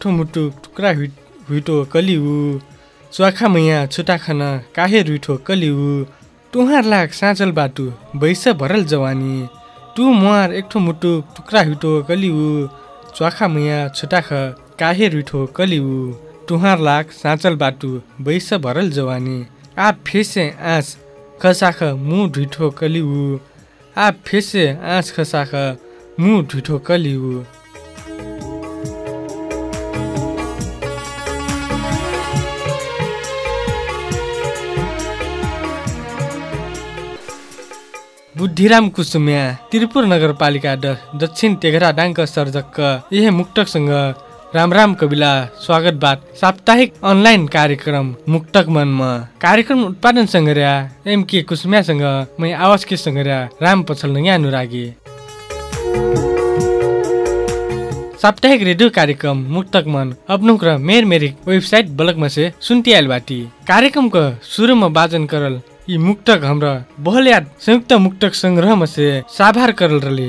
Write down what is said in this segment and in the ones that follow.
ठो मुटु टुक्रा हुइ हुइटो कलिउ। च्वाखा मैया छुटा खन काहे रुइठो कलिउ? तुहार लाग साँचल बाटु बैस भरल जवानी। टु मुहार एक ठो मुटु टुक्रा हुइटो कलिउ। च्वाखा मैया छुटा ख काहे रुइठो कलिउ? तुहार लाग साँचल बाटु बैस भरल जवानी। आ फेसे आँस खसाख मुह ढुइठो कलिउ। आ फेसे आँस खसाख मुह ढुइठो कलिउ। बुद्धिराम कुसुम्या त्रिपुर नगरपालिका दक्षिण तेघरा डाङ्क सर्जक यही राम राम कविला स्वागत बात। साप्ताहिक अनलाइन कार्यक्रम मुक्तक मनमा। कार्यक्रम उत्पादन सङ्ग्रह एम के कुसुम्यासँग मै आवाज के सङ्ग्रह राम पछल यहाँ अनुरागी साप्ताहिक रेडियो कार्यक्रम मुक्तक मन अपनुक र मेर मेरी वेबसाइट ब्लगमा से सुन्ती आइल बाटी। कार्यक्रमको सुरुमा वाचन करल मुक्तक हाम्रा बहल्याद संयुक्त मुक्तक सङ्ग्रहमा से साभार करल रले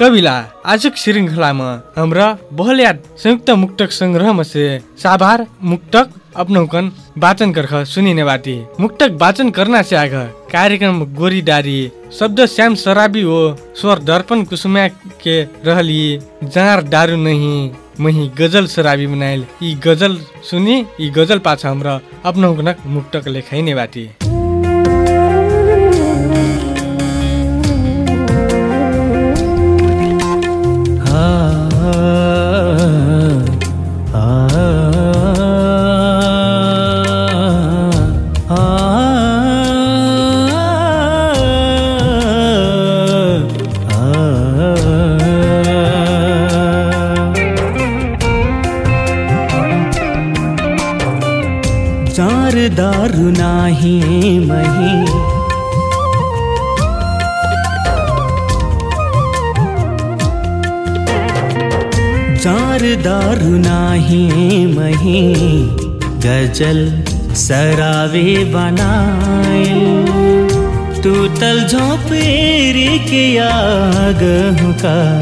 कविला आजको श्रृङ्खलामा हाम्रा बहल्याद संयुक्त मुक्तक सङ्ग्रहमा से साभार मुक्तक अपनौकन वाचन कर्ख सुनिने बाटी मुक्तक वाचन करना से आग कार्यक्रम गोरी डारी शब्द श्याम शराबी हो स्वर दर्पण कुसुम्या के रहली जार दारू नहीं मही गजल शराबी बनाइल यी गजल सुनि यी गजल पाछ हाम्रा अपनौकनक मुक्तक लेखाइने बाटी। दारू नाही मही। चार दारू नाही मही। गज़ल सरावे बनाए। तू तल झोंपेरी के आग का।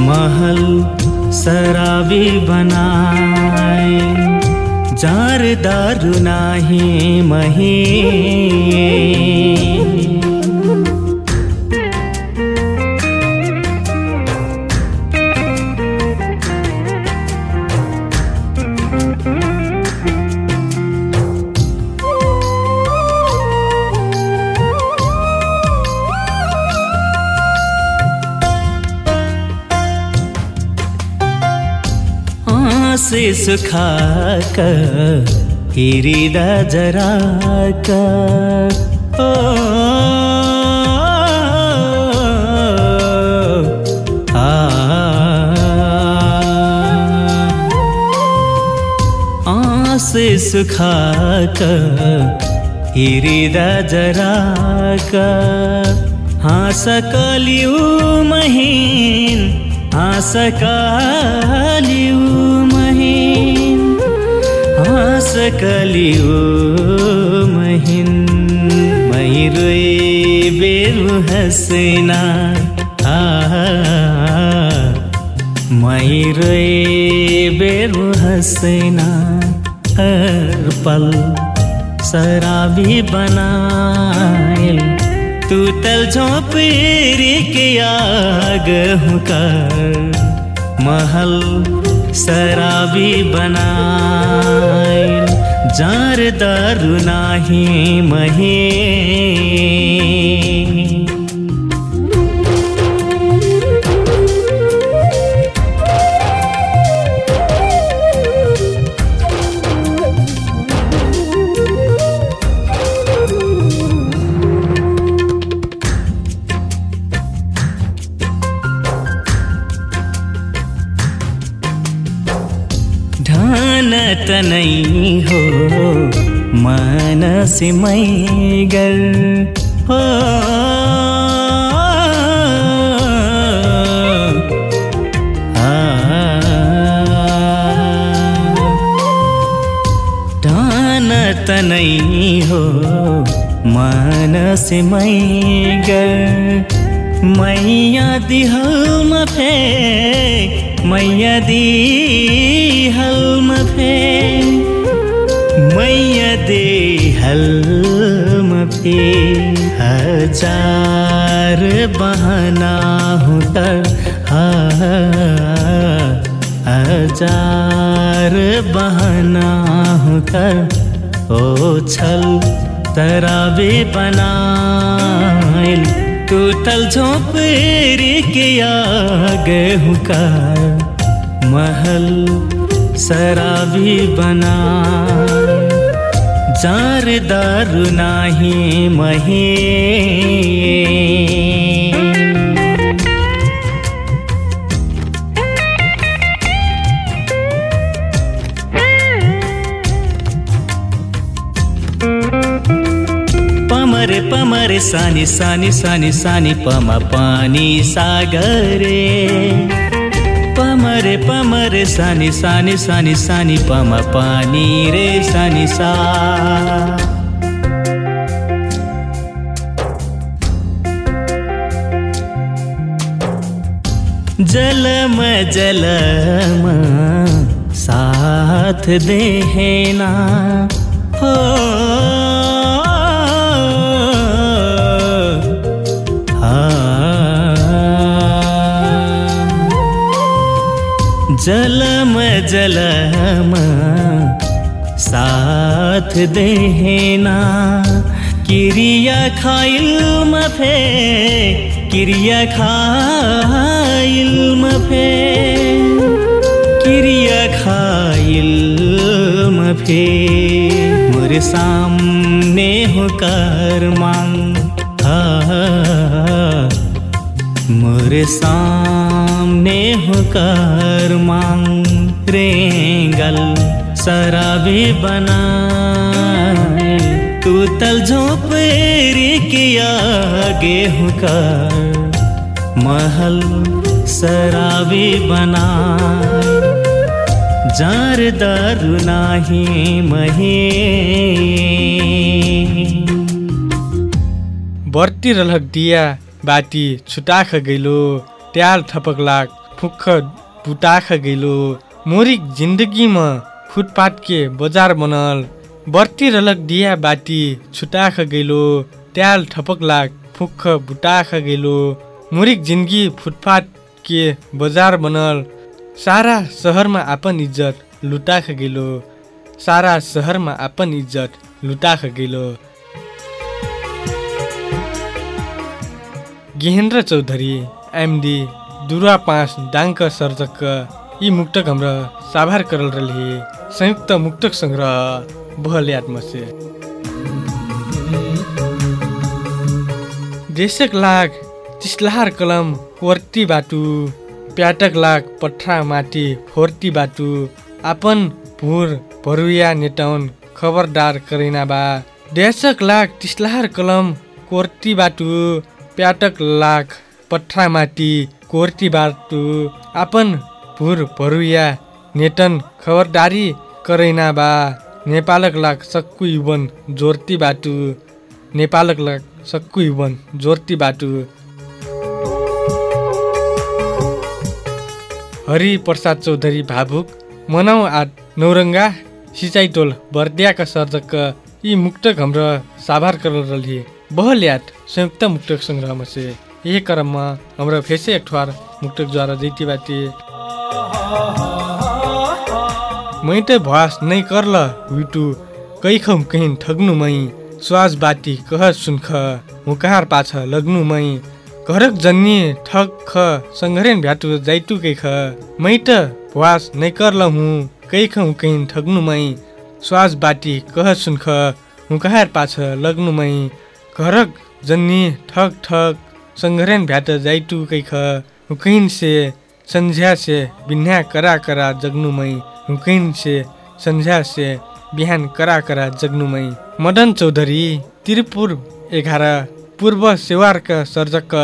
महल सराबी बनाए। जार दारू नाही मही। आसे सुखा कर हिरिदा जरा कर ओ आसे सुखा कर हिरिदा जरा कर हाँस कलिउ महीन हाँस कालिउ हाँस कलिउ महीन मैरोए बेरु हसना। आ बेरु हसना। हर पल शराबी बनाइल तू तल झोंपेरी के आग हुकार। महल शराबी बनाए। जार दारू नाही मही। मनस मैगर हो। ढान तनै हो मनस मैगर मैया दिहलमा फे मैया दिहलमा फे। मैया दिहलमा फे हज़ार बहना हूँ तर हज़ार बहना हूँ तर। ओ छल तराबे बनाइल टूटल झोपड़ी के आगे हुका महल शराबी बना जार दारू नाही महे। पमरे पमरे सानी सानी सानी सानी पम पानी सागरे पमरे सानी सानी सानी सानी पम पानी रे सानी सा। जलम जलम साथ देना हो जलम जलम साथ देना क्रिया खाइल मफे क्रिया खाइल मफे। क्रिया खाइल मफे मोरे सामने हो कर मांग। मोरे सामने हो कर मांग रेंगल शराबी बना। तू तल झोपड़ी के आगे हुकार महल शराबी बना। जार दारू नाही महे। बर्ती रलहक दिया। बाटी छुटाख ट्याल थपक लाग फुक्ख बुटाख गइलो मोरिक जिन्दगीमा फुटपाथ के बजार बनल बर्ती रलक दिया बाटी छुटाख गइलो ट्याल ठपक लाग फुक्ख बुटाख गइलो मुरिक जिन्दगी फुटपाथ के बजार बनल सारा सहरमा आपन इज्जत लुटाख गेलो। सारा सहरमा आपन इज्जत लुटाख गेलो। गेहेन्द्र चौधरी एमडी दुरा पाँच डाङ्क सर्जक यी मुक्तक हाम्रो साभार करल रहे संयुक्त मुक्तक सङ्ग्रह बहल आत्मसे देशक लाग तिसलहार कलम कोर्ती बाटु प्याटक लाग पठरा माटी फोर्ती बाटु आपन भुर भरुया नेटाउन खबरदार करेना बा। देशक लाग तिसलहार कलम कोर्ती बाटु प्याटक लाग पठरा माटी कोर्ती बाटु आपन भुर भरुया नेटन खबरदारी करैना बा नेपालक लाग सक्कु युवन जोर्ती बाटु। नेपालक लाग सक्कु युवन जोर्ती बाटु। हरि प्रसाद चौधरी भावुक मनाउ आट नौरङ्गा सिँचाइ टोल बर्दियाका सर्जक यी मुक्तक हाम्रो साभार करल रही बहल याद। संयुक्त मुक्तक सङ्ग्रहमा से यही क्रममा हाम्रो फेसे एक ठुवार मुक्तक द्वारा जैती बाटी मै त भवास नै करल हुइटु कै खम कहीँ ठग्नु मै। श्वास बाटी कह सुनख हुकार पाछ लग्नु मै। घरक जन्नी ठग ख सङ्घरेन भ्याटु जाइटु कै ख मै त भवास नै करल हुँ कै खम कहीँ ठग्नु मै। श्वास बाटी कह सुनख हुकार पाछ लग्नु मै। घरक जन्नी ठग ठग सङ्घरेन भ्याट जाइटु ख हुकैन से सन्झ्या से बिन्या करा करा जग्नु मै हुकैन से सन्झ्या से बिहान करा करा जग्नुमै मदन चौधरी त्रिपुर एघार पूर्व सेवारका सर्जक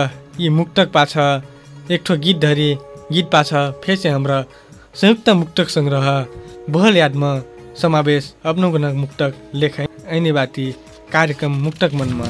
यी मुक्तक पाछ। एक ठो गीत धरी गीत पाछ फेसे हाम्रो संयुक्त मुक्तक सङ्ग्रह बहल यादमा समावेश अपनो गुणक मुक्तक लेख ऐनी बाटी कार्यक्रम मुक्तक मनमा।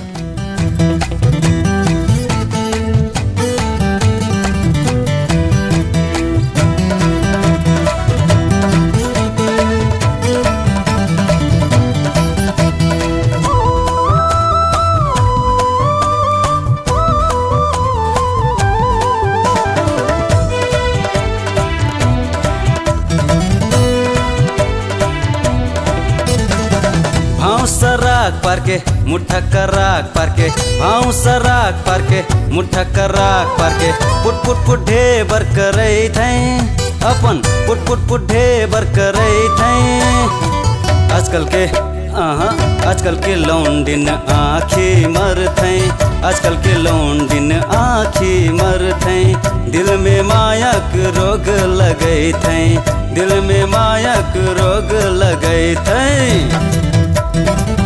पार्के मुठा कराक पार्के भाउ सराक पार्के मुठा कराक पार्के पुट पुट पुट ढेबर करै थैं अपन पुट पुट पुट ढेबर करै थैं आजकल के, आहा, आजकल के लौंडिन आँखी मर थे आजकल के लौंडिन आँखी मर थैं दिल में मायक रोग लगे थे दिल में मायक रोग लगै थैं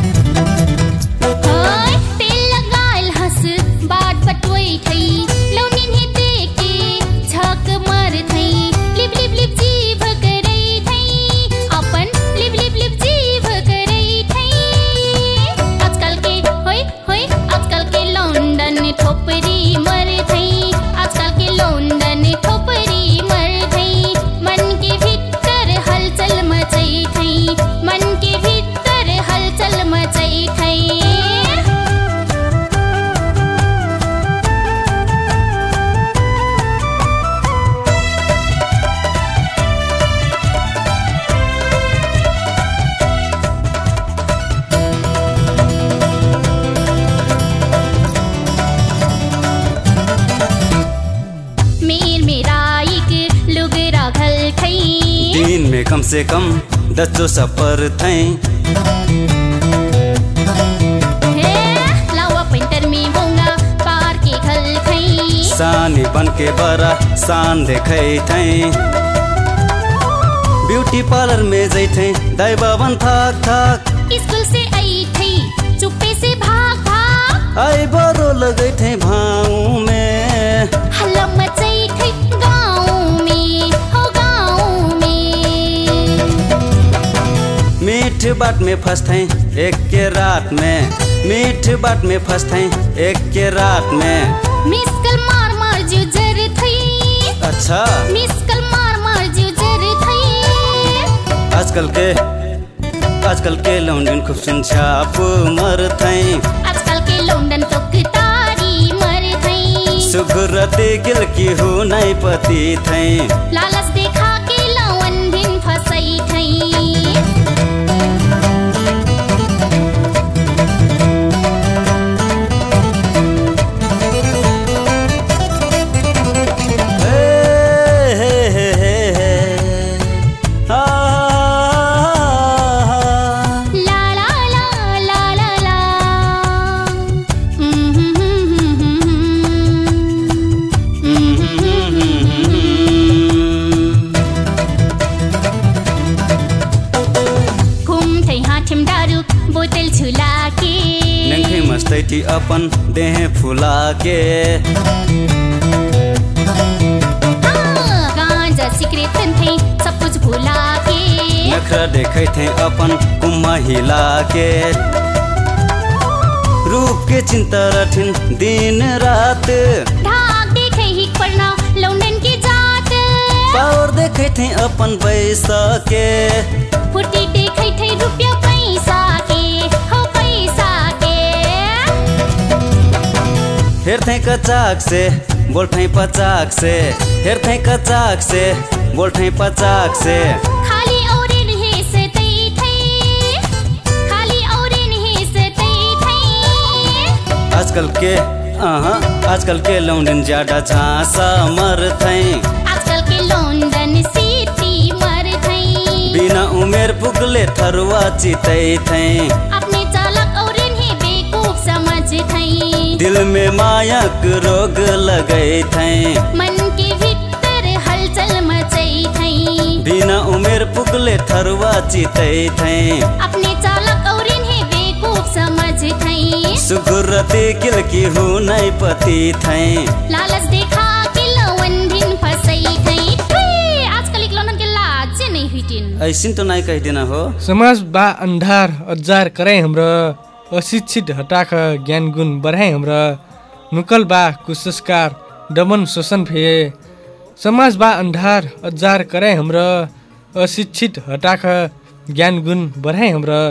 से कम दस जो सफ़र थैं। हे थै सानी बन के बड़ा शान देखै थैं। ब्यूटी पार्लर में जैथे दाई बाबन थाक थाक। स्कूल से आई थी चुप्पे से भाग भाग। आई बरो लगे थे भाऊ मीठ बाट में फंसते एक के रात में। मीठ बाट में फंसते एक के रात में। मिसकल मार मार जो जर थी अच्छा। मिसकल मार मार जो जर थी आजकल के आजकल के लौंडिन खूब छाप मर थैं आजकल के लौंडन तो तारी मर थई। सुगुरते गिल की हो नहीं पति थैं लालच देखा मस्ती अपन देह फुला के। हाँ, गांजा सिगरेट थे सब कुछ भुला के। नखरा देखे थे अपन कुम्मा हिला के। रूप के चिंता रथिन दिन रात। देखे ही पड़ना लौंडन की जात। पावर देखे थे अपन पैसा के। फुर्ती देखे थे रुपया हेर थे कचाक से बोल थे पचाक से। हेर थे कचाक से बोल थे पचाक से। खाली औरे नहीं से तई थे। खाली औरे नहीं से तई थे। आजकल के आहा आजकल के लौंडिन ज़्यादा झांसा मर थे। आजकल के लौंडन सिटी मर थई बिना उमेर पुगले थरुआ चितै थे। दिल में मायक रोग लगै थे। मन के भीतर हलचल मचई थई बिना उमेर पुगले थरुआ चितै थे। अपने चालक और इन्हें बेवकूफ समझ थई सुगुरते किल की हो नहीं पति थे। लालच देखा के लवन भिन फसई थई के ऐसिन तो नहीं कह देना हो। समाज बा अन्धार अजार कराइ हाम्रो। अशिक्षित हटाख ज्ञान गुण बढाइ हाम्रो नुकल बा कुसंस्कार दमन शोषण फे समाज बा अन्धार अजार कराइ हाम्रो अशिक्षित हटाख ज्ञान गुण बढाइ हाम्रो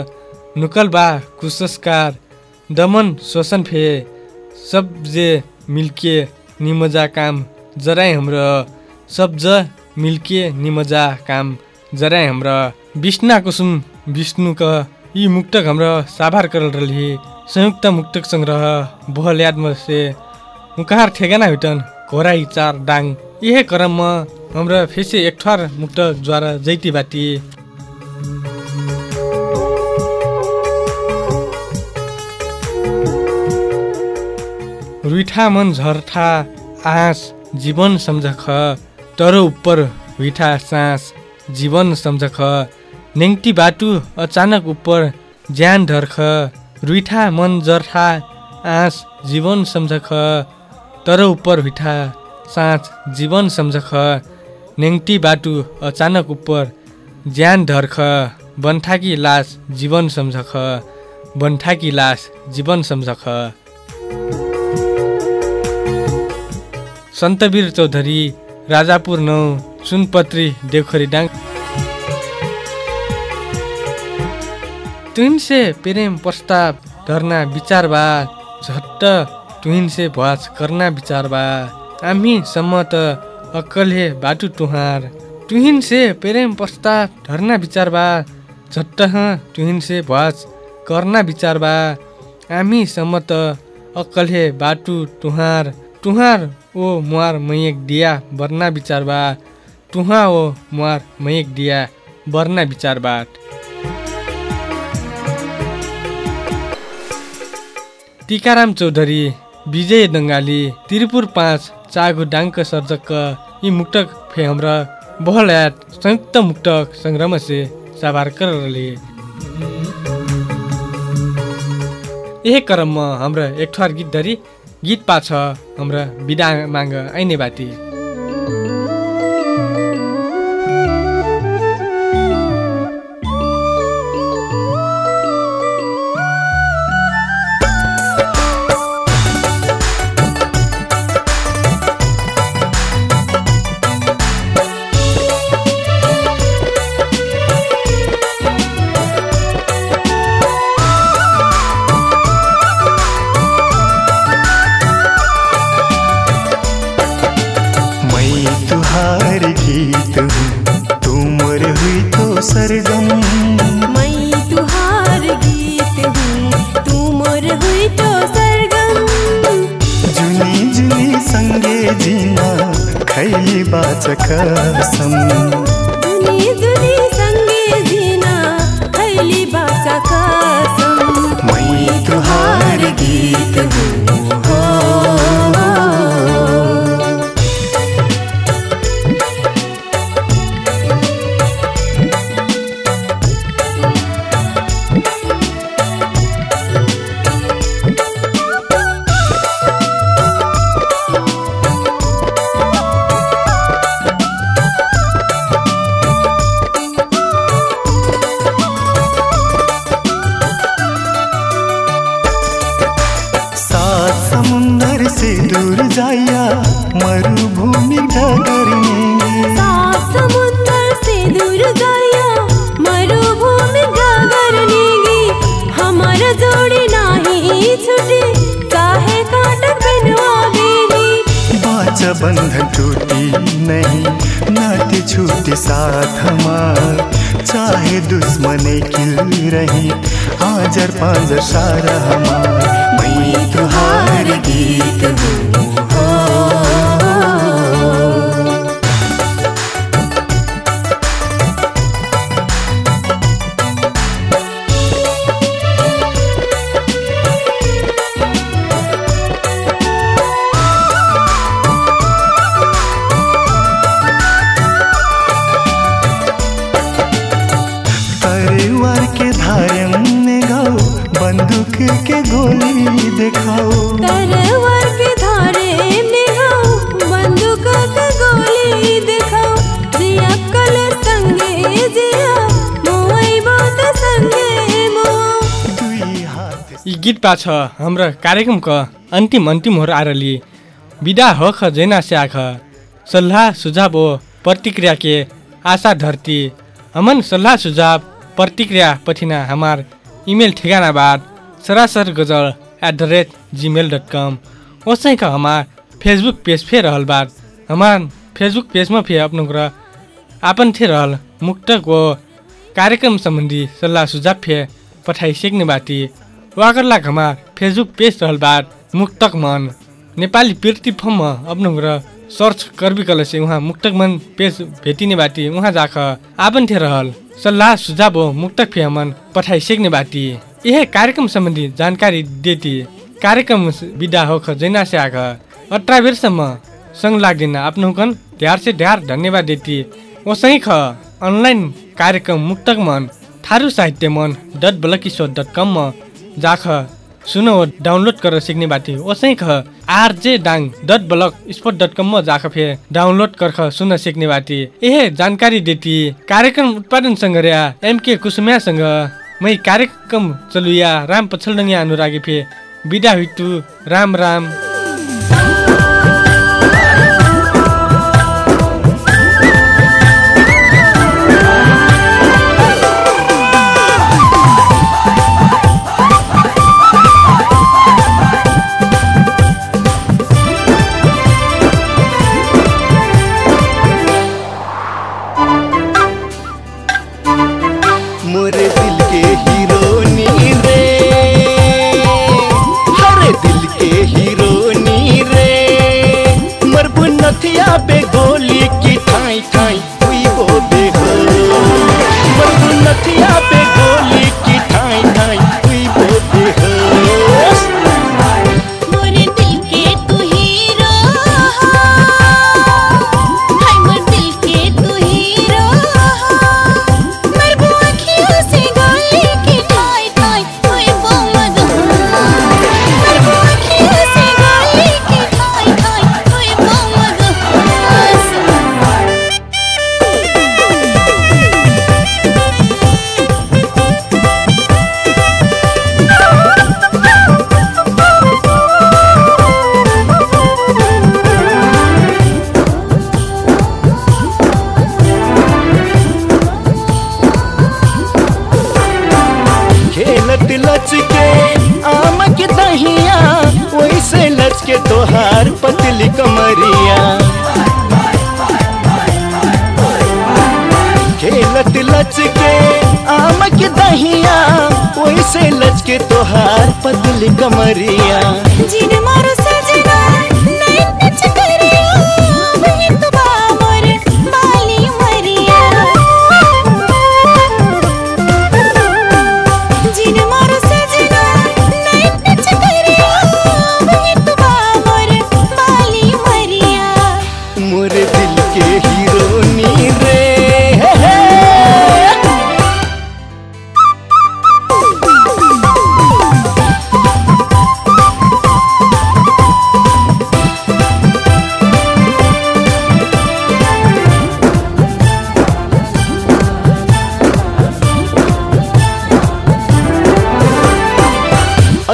नुकल बा कुसंस्कार दमन शोषण फे सब जे मिल्के निमजा काम हाम्रो सब ज मिल्के निमजा काम जराइ हाम्रो। विष्णा कुसुम विष्णुक यी मुक्तक हाम्रो साभार करल रही संयुक्त मुक्तक संग्रह बहल यादम से ठेगाना हुटन घोराई चार डाङ यही क्रममा हाम्रो फेसे मुक्तक द्वारा जैती बाटी रुइठा मन झर्ठा आँस जीवन सम्झख। तर उप्पर हुइठा सास जीवन सम्झख। नेङ्टी बाटु अचानक उप्पर ज्यान ढर्ख रुइठा मन जर्ठा आँस जीवन सम्झख तर उप्पर हुइठा साँच जीवन सम्झख। नेङ्टी बाटु अचानक उप्पर ज्यान ढर्ख बन्ठाकी लास जीवन सम्झख बन्ठाकी लास जीवन सम्झख। सन्तवीर चौधरी राजापुर नौ सुनपत्री देवखरी डाङ तुहिनसे प्रेम प्रस्ताव धर्ना विचारबा झट्ट तुहिनसे भवाज कर्ना विचारबा आम्ही सम्मत अक्कले बाटु तुहार तुहिनसे प्रेम प्रस्ताव धर्ना विचारबा झट्ट तुहिनसे भवाज कर्ना विचारबा आम्ही सम्मत अक्कले बाटु तुहार तुहार ओ मुहार मयक दिया बर्ना विचारबा तुहा ओ मुहार मयक दिया बर्ना विचारबाट टिकाराम चौधरी विजय दङ्गाली त्रिपुर पाँच चागु डाङ्क सर्जक यी मुक्तक फे हाम्रा बहलयात संयुक्त मुक्तक सङ्ग्रह से साभारकरले यही क्रममा हाम्रो एक ठर गीत धरी गीत पाछ हाम्रा बिदा माग आइने बाटी कसम दुनी दुनी संगे जीना खैली बाचा कसम मैं तुहार गीत हूँ। बंधन टूटी नहीं, नाते छूटे साथ हमार। चाहे दुश्मन किल रही हाजर पांजर सारा हमार। मैं तुहार गीत हूँ हो। बंदूक के गोली दिखाओ। तरवर के धारे में हाउ बंदूक के गोली दिखाओ। जिया कल संगे जिया मोई बात संगे यी गीत पाछ हाम्रो कार्यक्रमको अन्तिम अन्तिमहरू आरली विदा हो ख जैना स्याख सल्लाह सुझाव हो प्रतिक्रिया के? आशा धरती। हमन सल्लाह सुझाव प्रतिक्रिया पठिना हमार इमेल ठेगाना बाद सरासर गजल at the rate Gmail dot com ओसै का हमार फेसबुक पेज फे रहल बाद हमार फेसबुक पेजमा फे अपनो कुरा आपन थे रहल मुक्तक कार्यक्रम सम्बन्धी सल्लाह सुझाव फे पठाइ सेक्ने बाटी। वाकरला घमा फेसबुक पेज रहल बाट मुक्तक मन। नेपाली प्लेटफर्म अपनाउँ र सर्च करबी से उहाँ मुक्तक मन पेज भेटिने बाटी उहाँ जाख आवन थे रहल सल्लाह सुझाव हो। मुक्तक फियामन पठाइ सेक्ने बाटी। यह कार्यक्रम सम्बन्धी जानकारी देती कार्यक्रम विदा हो ख जैना से आग अठारह बेरसम्म सँग लाग्दैन आफ्नो कन ध्यार से ध्यार धन्यवाद देती ओसै ख अनलाइन कार्यक्रम मुक्तक मन थारू साहित्य मन डट ब्लकिसोर डट कममा जाख सुन डाउनलोड गरेर सिक्ने बाटी। ओसै ख RJ Dang dot blogspot dot कममा जाख फेर डाउनलोड कर्ख सुन सिक्ने बाटी। एहे जानकारी देती कार्यक्रम उत्पादनसँग रया एमके कुसुम्यासँग मै कार्यक्रम चलुया राम पछलडङ्गिया अनुरागी फे। बिदा हुइटु राम राम। खेलत लचके आम के दहिया वैसे लचके तोहार पतली कमरिया। जिन मारो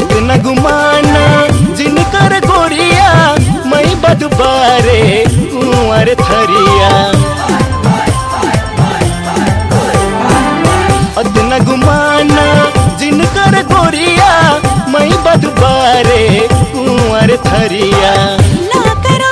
न गुमाना जिनकर गोरिया, मई बदबारे कुंवर थरिया। न गुमाना जिनकर गोरिया, मई बदबारे कुंवर थरिया। ना करो